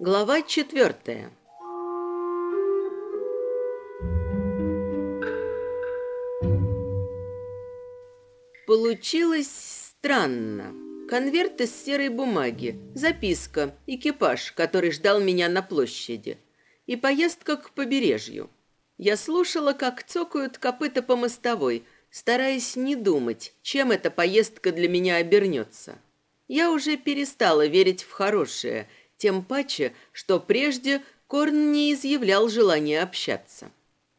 Глава четвертая. Получилось странно. Конверт из серой бумаги, записка, экипаж, который ждал меня на площади, и поездка к побережью. Я слушала, как цокают копыта по мостовой, стараясь не думать, чем эта поездка для меня обернется. Я уже перестала верить в хорошее – тем паче, что прежде Корн не изъявлял желания общаться.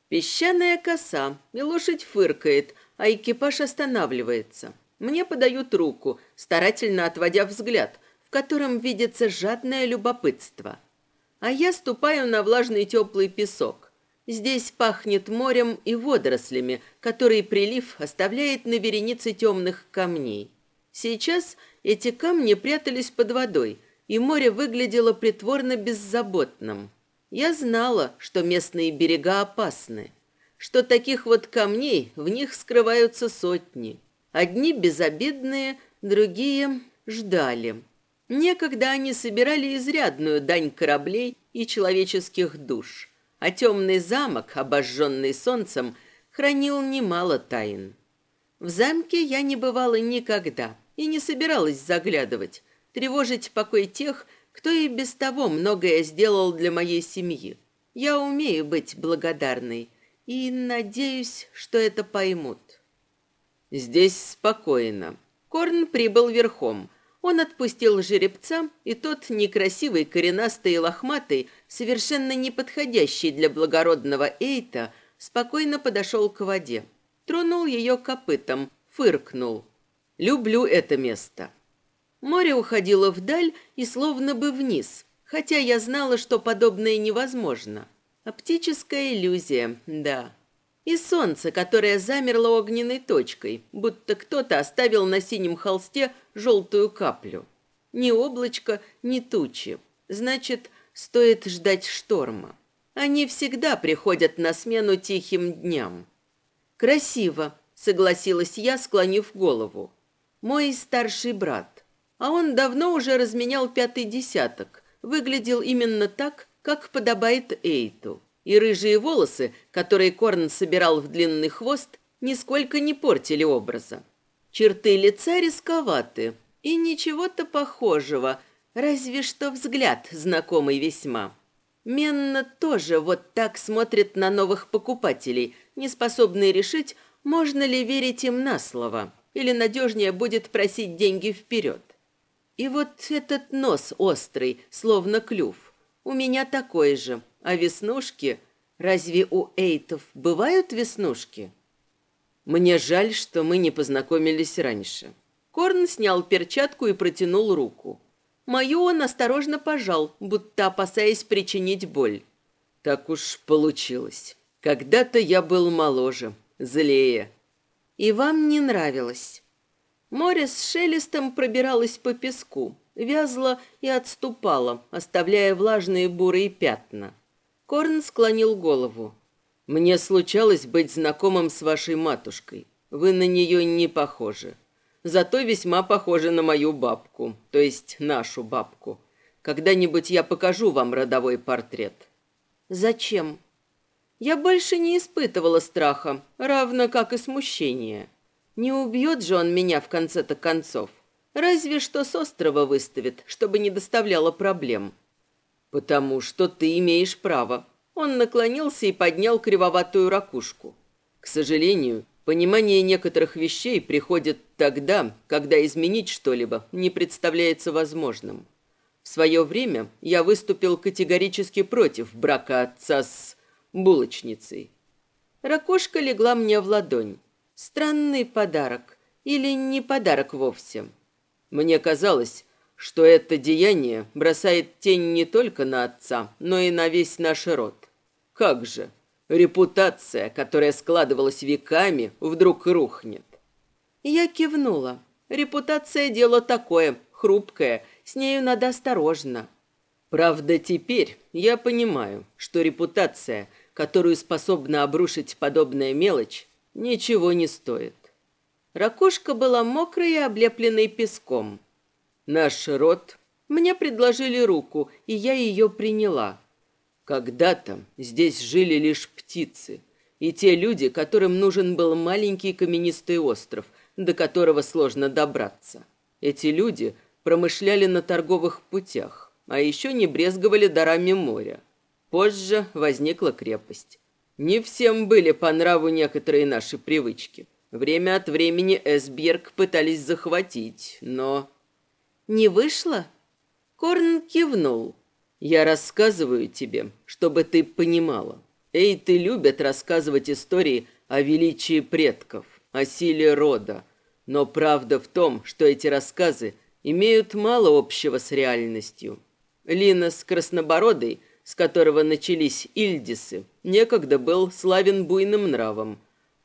Песчаная коса, и лошадь фыркает, а экипаж останавливается. Мне подают руку, старательно отводя взгляд, в котором видится жадное любопытство. А я ступаю на влажный теплый песок. Здесь пахнет морем и водорослями, который прилив оставляет на веренице темных камней. Сейчас эти камни прятались под водой – и море выглядело притворно беззаботным. Я знала, что местные берега опасны, что таких вот камней в них скрываются сотни. Одни безобидные, другие ждали. Некогда они собирали изрядную дань кораблей и человеческих душ, а темный замок, обожженный солнцем, хранил немало тайн. В замке я не бывала никогда и не собиралась заглядывать, тревожить покой тех, кто и без того многое сделал для моей семьи. Я умею быть благодарной и надеюсь, что это поймут. Здесь спокойно. Корн прибыл верхом. Он отпустил жеребца, и тот, некрасивый, коренастый и лохматый, совершенно неподходящий для благородного Эйта, спокойно подошел к воде. Тронул ее копытом, фыркнул. «Люблю это место». Море уходило вдаль и словно бы вниз, хотя я знала, что подобное невозможно. Оптическая иллюзия, да. И солнце, которое замерло огненной точкой, будто кто-то оставил на синем холсте желтую каплю. Ни облачко, ни тучи. Значит, стоит ждать шторма. Они всегда приходят на смену тихим дням. «Красиво», — согласилась я, склонив голову. «Мой старший брат а он давно уже разменял пятый десяток, выглядел именно так, как подобает Эйту. И рыжие волосы, которые Корн собирал в длинный хвост, нисколько не портили образа. Черты лица рисковаты, и ничего-то похожего, разве что взгляд знакомый весьма. Менна тоже вот так смотрит на новых покупателей, не способный решить, можно ли верить им на слово, или надежнее будет просить деньги вперед. И вот этот нос острый, словно клюв. У меня такой же. А веснушки... Разве у эйтов бывают веснушки? Мне жаль, что мы не познакомились раньше. Корн снял перчатку и протянул руку. Мою он осторожно пожал, будто опасаясь причинить боль. Так уж получилось. Когда-то я был моложе, злее. И вам не нравилось. Море с шелестом пробиралось по песку, вязло и отступало, оставляя влажные бурые пятна. Корн склонил голову. «Мне случалось быть знакомым с вашей матушкой. Вы на нее не похожи. Зато весьма похожи на мою бабку, то есть нашу бабку. Когда-нибудь я покажу вам родовой портрет». «Зачем?» Я больше не испытывала страха, равно как и смущения. Не убьет же он меня в конце-то концов. Разве что с острова выставит, чтобы не доставляло проблем. Потому что ты имеешь право. Он наклонился и поднял кривоватую ракушку. К сожалению, понимание некоторых вещей приходит тогда, когда изменить что-либо не представляется возможным. В свое время я выступил категорически против брака отца с булочницей. Ракушка легла мне в ладонь. Странный подарок. Или не подарок вовсе. Мне казалось, что это деяние бросает тень не только на отца, но и на весь наш род. Как же, репутация, которая складывалась веками, вдруг рухнет. Я кивнула. Репутация – дело такое, хрупкая, с нею надо осторожно. Правда, теперь я понимаю, что репутация, которую способна обрушить подобная мелочь, ничего не стоит. Ракушка была мокрой и облепленной песком. Наш род... Мне предложили руку, и я ее приняла. Когда-то здесь жили лишь птицы, и те люди, которым нужен был маленький каменистый остров, до которого сложно добраться. Эти люди промышляли на торговых путях, а еще не брезговали дарами моря. Позже возникла крепость. Не всем были по нраву некоторые наши привычки. Время от времени Эсберг пытались захватить, но... «Не вышло?» Корн кивнул. «Я рассказываю тебе, чтобы ты понимала. Эйты любят рассказывать истории о величии предков, о силе рода. Но правда в том, что эти рассказы имеют мало общего с реальностью. Линос Краснобородый, с которого начались Ильдисы, некогда был славен буйным нравом.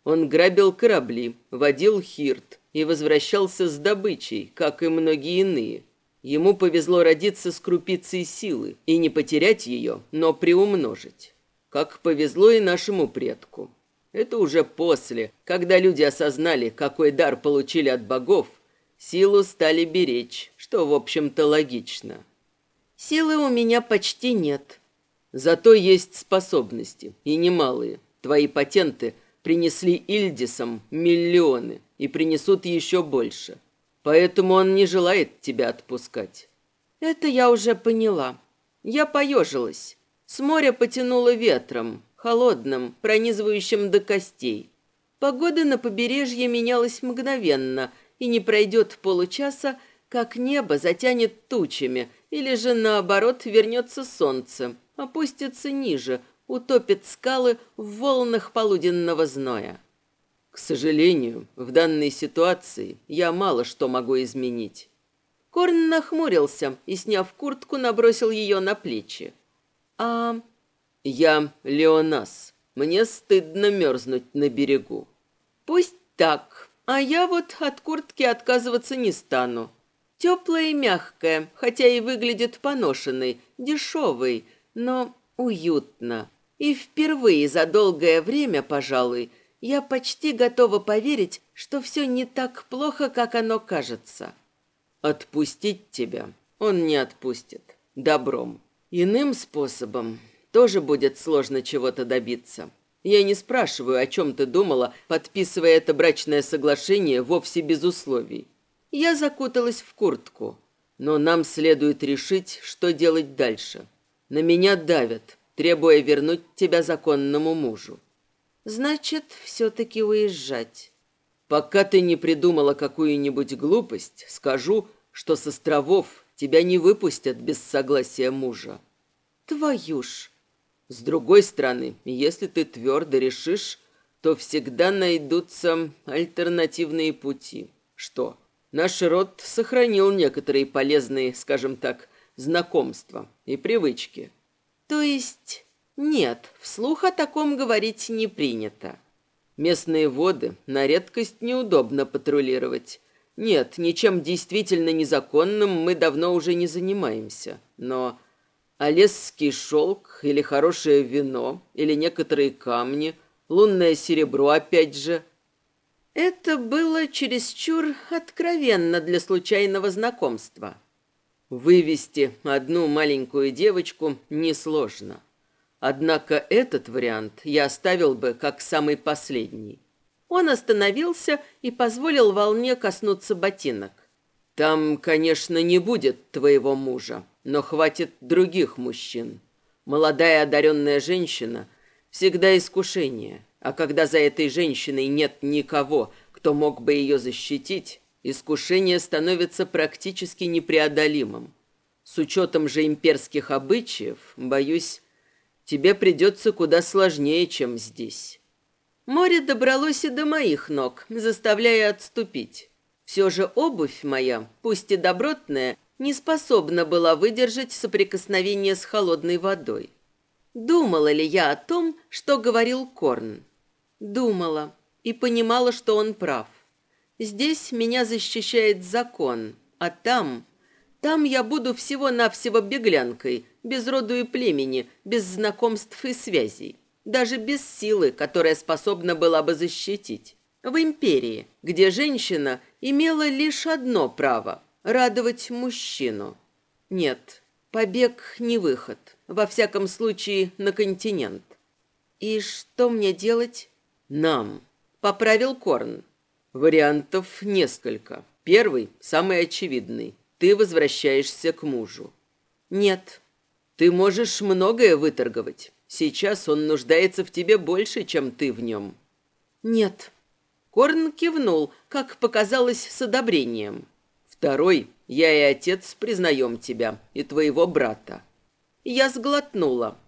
Он грабил корабли, водил хирт и возвращался с добычей, как и многие иные. Ему повезло родиться с крупицей силы и не потерять ее, но приумножить. Как повезло и нашему предку. Это уже после, когда люди осознали, какой дар получили от богов – Силу стали беречь, что, в общем-то, логично. Силы у меня почти нет. Зато есть способности, и немалые. Твои патенты принесли Ильдисам миллионы и принесут еще больше. Поэтому он не желает тебя отпускать. Это я уже поняла. Я поежилась. С моря потянуло ветром, холодным, пронизывающим до костей. Погода на побережье менялась мгновенно – и не пройдет получаса, как небо затянет тучами, или же, наоборот, вернется солнце, опустится ниже, утопит скалы в волнах полуденного зноя. К сожалению, в данной ситуации я мало что могу изменить. Корн нахмурился и, сняв куртку, набросил ее на плечи. «А...» «Я Леонас. Мне стыдно мерзнуть на берегу». «Пусть так», а я вот от куртки отказываться не стану. Теплая и мягкая, хотя и выглядит поношенной, дешевой, но уютно. И впервые за долгое время, пожалуй, я почти готова поверить, что все не так плохо, как оно кажется. Отпустить тебя он не отпустит. Добром. Иным способом тоже будет сложно чего-то добиться. Я не спрашиваю, о чем ты думала, подписывая это брачное соглашение вовсе без условий. Я закуталась в куртку. Но нам следует решить, что делать дальше. На меня давят, требуя вернуть тебя законному мужу. Значит, все-таки уезжать. Пока ты не придумала какую-нибудь глупость, скажу, что с островов тебя не выпустят без согласия мужа. Твою ж! С другой стороны, если ты твердо решишь, то всегда найдутся альтернативные пути. Что? Наш род сохранил некоторые полезные, скажем так, знакомства и привычки. То есть нет, вслух о таком говорить не принято. Местные воды на редкость неудобно патрулировать. Нет, ничем действительно незаконным мы давно уже не занимаемся. Но Олесский шелк или хорошее вино, или некоторые камни, лунное серебро опять же. Это было чересчур откровенно для случайного знакомства. Вывести одну маленькую девочку несложно. Однако этот вариант я оставил бы как самый последний. Он остановился и позволил волне коснуться ботинок. Там, конечно, не будет твоего мужа, но хватит других мужчин. Молодая одаренная женщина всегда искушение, а когда за этой женщиной нет никого, кто мог бы ее защитить, искушение становится практически непреодолимым. С учетом же имперских обычаев, боюсь, тебе придется куда сложнее, чем здесь. Море добралось и до моих ног, заставляя отступить. Все же обувь моя, пусть и добротная, не способна была выдержать соприкосновение с холодной водой. Думала ли я о том, что говорил Корн? Думала и понимала, что он прав. Здесь меня защищает закон, а там Там я буду всего-навсего беглянкой, без роду и племени, без знакомств и связей, даже без силы, которая способна была бы защитить. В империи, где женщина имела лишь одно право – радовать мужчину. Нет, побег не выход, во всяком случае на континент. И что мне делать? Нам, поправил Корн. Вариантов несколько. Первый, самый очевидный. Ты возвращаешься к мужу. Нет. Ты можешь многое выторговать. Сейчас он нуждается в тебе больше, чем ты в нем. Нет. Корн кивнул, как показалось, с одобрением. Второй, я и отец признаем тебя и твоего брата. Я сглотнула.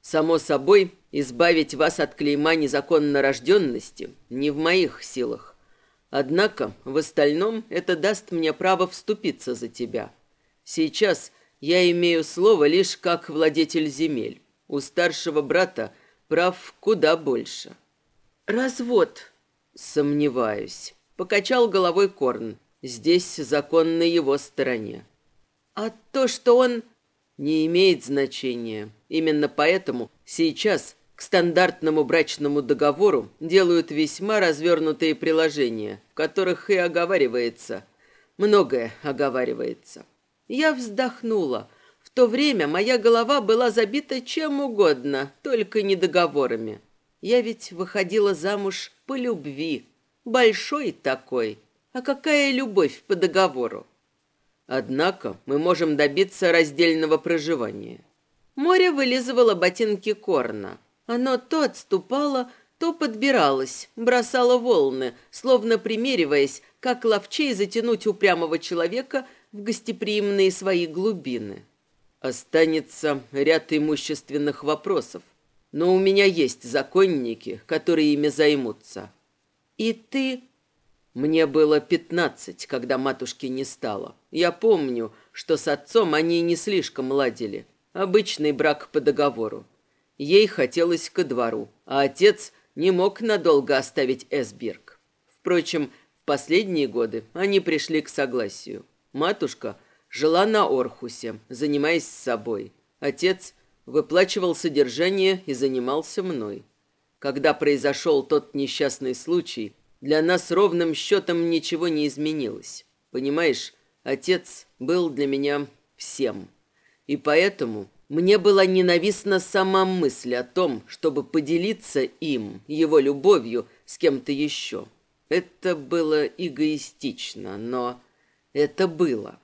Само собой, избавить вас от клейма незаконно рожденности не в моих силах. Однако, в остальном, это даст мне право вступиться за тебя. Сейчас я имею слово лишь как владетель земель. У старшего брата прав куда больше. Развод. Сомневаюсь. Покачал головой Корн. Здесь закон на его стороне. А то, что он не имеет значения. Именно поэтому сейчас стандартному брачному договору делают весьма развернутые приложения, в которых и оговаривается, многое оговаривается. Я вздохнула. В то время моя голова была забита чем угодно, только не договорами. Я ведь выходила замуж по любви, большой такой. А какая любовь по договору? Однако мы можем добиться раздельного проживания. Море вылизывало ботинки Корна. Оно то отступало, то подбиралось, бросало волны, словно примериваясь, как ловчей затянуть упрямого человека в гостеприимные свои глубины. Останется ряд имущественных вопросов, но у меня есть законники, которые ими займутся. И ты... Мне было пятнадцать, когда матушки не стало. Я помню, что с отцом они не слишком ладили. Обычный брак по договору. Ей хотелось ко двору, а отец не мог надолго оставить Эсберг. Впрочем, в последние годы они пришли к согласию. Матушка жила на Орхусе, занимаясь собой. Отец выплачивал содержание и занимался мной. Когда произошел тот несчастный случай, для нас ровным счетом ничего не изменилось. Понимаешь, отец был для меня всем. И поэтому мне была ненавистна сама мысль о том, чтобы поделиться им, его любовью, с кем-то еще. Это было эгоистично, но это было.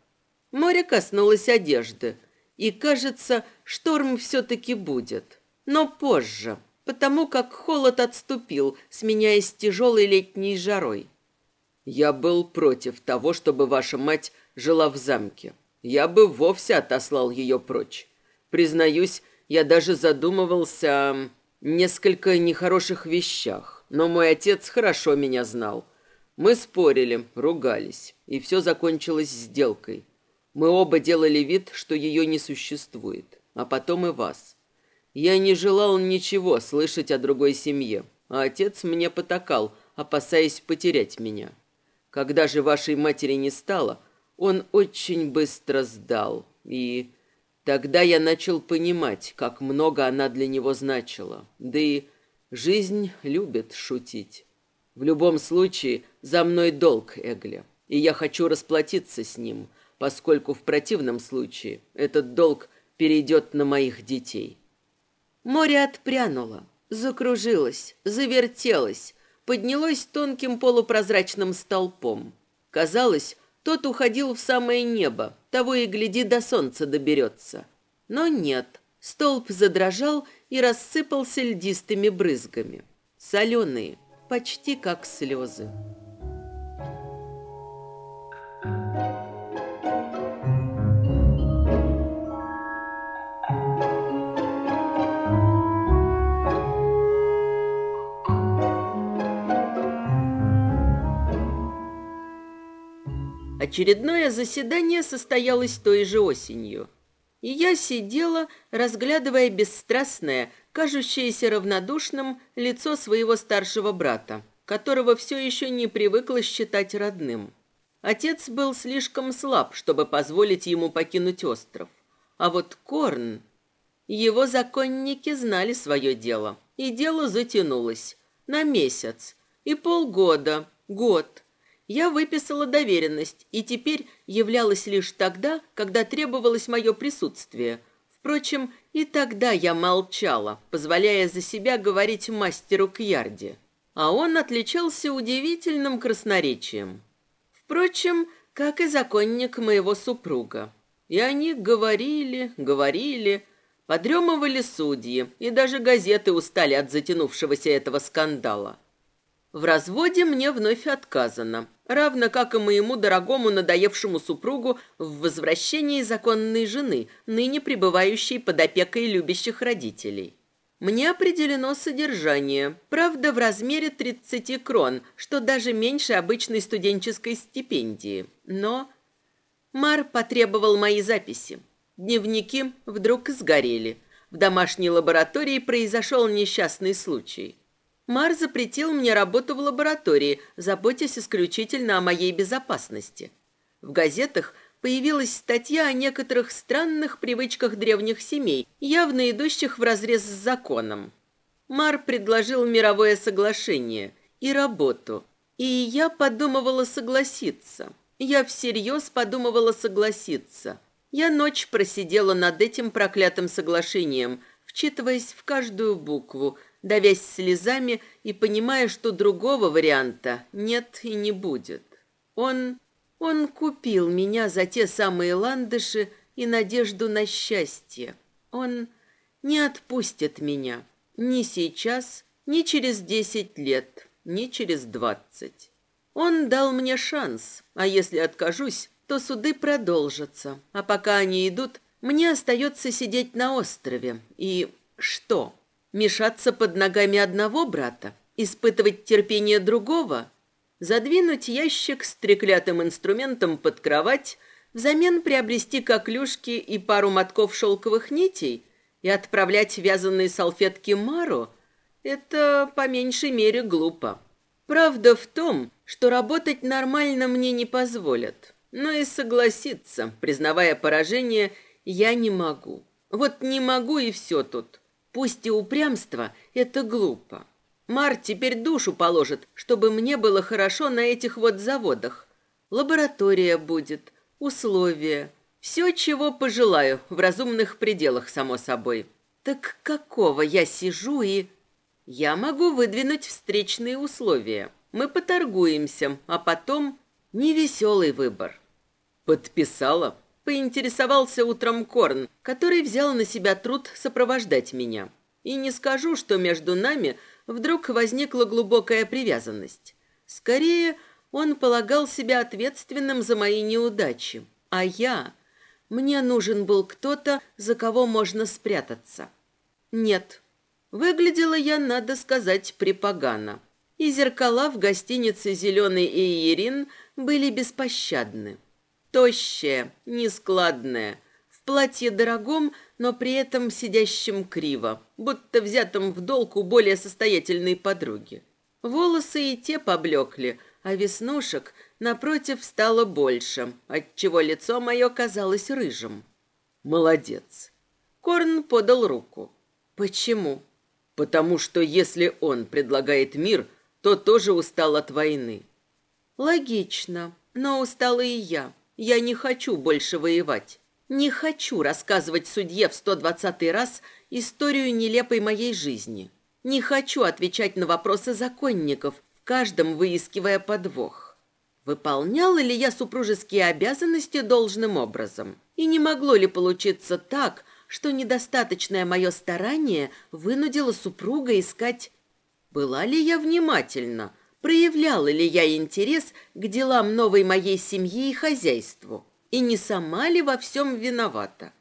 Море коснулось одежды, и, кажется, шторм все-таки будет. Но позже, потому как холод отступил, сменяясь тяжелой летней жарой. Я был против того, чтобы ваша мать жила в замке. Я бы вовсе отослал ее прочь. Признаюсь, я даже задумывался о несколько нехороших вещах, но мой отец хорошо меня знал. Мы спорили, ругались, и все закончилось сделкой. Мы оба делали вид, что ее не существует, а потом и вас. Я не желал ничего слышать о другой семье, а отец мне потакал, опасаясь потерять меня. Когда же вашей матери не стало, он очень быстро сдал, и Тогда я начал понимать, как много она для него значила. Да и жизнь любит шутить. В любом случае, за мной долг Эгля, и я хочу расплатиться с ним, поскольку в противном случае этот долг перейдет на моих детей. Море отпрянуло, закружилось, завертелось, поднялось тонким полупрозрачным столпом. Казалось, тот уходил в самое небо, того и гляди, до солнца доберется. Но нет, столб задрожал и рассыпался льдистыми брызгами. Соленые, почти как слезы. Очередное заседание состоялось той же осенью. И я сидела, разглядывая бесстрастное, кажущееся равнодушным лицо своего старшего брата, которого все еще не привыкла считать родным. Отец был слишком слаб, чтобы позволить ему покинуть остров. А вот Корн... Его законники знали свое дело, и дело затянулось. На месяц. И полгода. Год. Я выписала доверенность, и теперь являлась лишь тогда, когда требовалось мое присутствие. Впрочем, и тогда я молчала, позволяя за себя говорить мастеру Кьярде. А он отличался удивительным красноречием. Впрочем, как и законник моего супруга. И они говорили, говорили, подремывали судьи, и даже газеты устали от затянувшегося этого скандала. В разводе мне вновь отказано, равно как и моему дорогому надоевшему супругу в возвращении законной жены, ныне пребывающей под опекой любящих родителей. Мне определено содержание, правда, в размере 30 крон, что даже меньше обычной студенческой стипендии. Но Мар потребовал мои записи. Дневники вдруг сгорели. В домашней лаборатории произошел несчастный случай. Мар запретил мне работу в лаборатории, заботясь исключительно о моей безопасности. В газетах появилась статья о некоторых странных привычках древних семей, явно идущих вразрез с законом. Мар предложил мировое соглашение и работу, и я подумывала согласиться. Я всерьез подумывала согласиться. Я ночь просидела над этим проклятым соглашением, вчитываясь в каждую букву, давясь слезами и понимая, что другого варианта нет и не будет. Он он купил меня за те самые ландыши и надежду на счастье. Он не отпустит меня ни сейчас, ни через десять лет, ни через двадцать. Он дал мне шанс, а если откажусь, то суды продолжатся. А пока они идут, мне остается сидеть на острове. И что? Мешаться под ногами одного брата? Испытывать терпение другого? задвинуть ящик с треклятым инструментом под кровать, взамен приобрести коклюшки и пару мотков шелковых нитей и отправлять вязаные салфетки Мару – это по меньшей мере глупо. Правда в том, что работать нормально мне не позволят, но и согласиться, признавая поражение, я не могу. Вот не могу и все тут. Пусть и упрямство – это глупо. Мар теперь душу положит, чтобы мне было хорошо на этих вот заводах. Лаборатория будет, условия, все, чего пожелаю, в разумных пределах, само собой. Так какого я сижу и... Я могу выдвинуть встречные условия. Мы поторгуемся, а потом невеселый выбор. Подписала? Поинтересовался утром Корн, который взял на себя труд сопровождать меня. И не скажу, что между нами вдруг возникла глубокая привязанность. Скорее, он полагал себя ответственным за мои неудачи, а я... Мне нужен был кто-то, за кого можно спрятаться. Нет, выглядела я, надо сказать, припогано. И зеркала в гостинице «Зеленый Иерин» были беспощадны. Тощая, нескладная, в платье дорогом, но при этом сидящим криво, будто взятым в долг у более состоятельной подруги. Волосы и те поблекли, а веснушек, напротив, стало больше, отчего лицо мое казалось рыжим. «Молодец!» Корн подал руку. «Почему?» «Потому что если он предлагает мир, то тоже устал от войны». «Логично, но устала и я. Я не хочу больше воевать. Не хочу рассказывать судье в 120 раз историю нелепой моей жизни. Не хочу отвечать на вопросы законников, в каждом выискивая подвох. Выполняла ли я супружеские обязанности должным образом? И не могло ли получиться так, что недостаточное мое старание вынудило супруга искать... Была ли я внимательна? Проявляла ли я интерес к делам новой моей семьи и хозяйству? И не сама ли во всем виновата?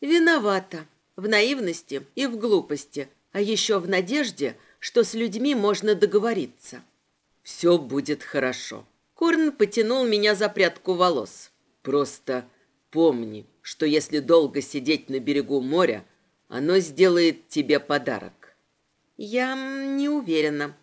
Виновата. В наивности и в глупости, а еще в надежде, что с людьми можно договориться. Все будет хорошо. Корн потянул меня за прядку волос. Просто помни, что если долго сидеть на берегу моря, оно сделает тебе подарок. Я не уверена.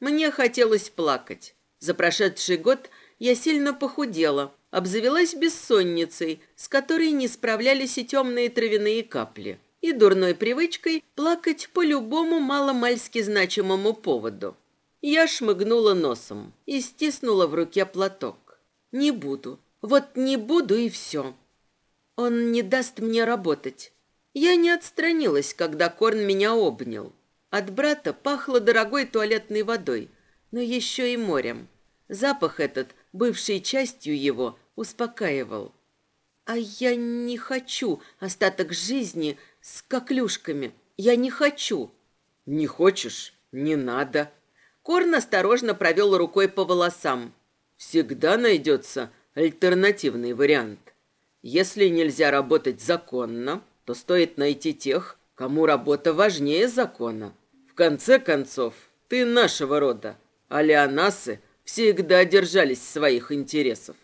Мне хотелось плакать. За прошедший год я сильно похудела, обзавелась бессонницей, с которой не справлялись и темные травяные капли, и дурной привычкой плакать по любому маломальски значимому поводу. Я шмыгнула носом и стиснула в руке платок. «Не буду. Вот не буду и все. Он не даст мне работать». Я не отстранилась, когда Корн меня обнял. От брата пахло дорогой туалетной водой, но еще и морем. Запах этот, бывший частью его, успокаивал. А я не хочу остаток жизни с коклюшками. Я не хочу. Не хочешь? Не надо. Корн осторожно провел рукой по волосам. Всегда найдется альтернативный вариант. Если нельзя работать законно, то стоит найти тех, кому работа важнее закона. Конце концов, ты нашего рода, а леонасы всегда держались своих интересов.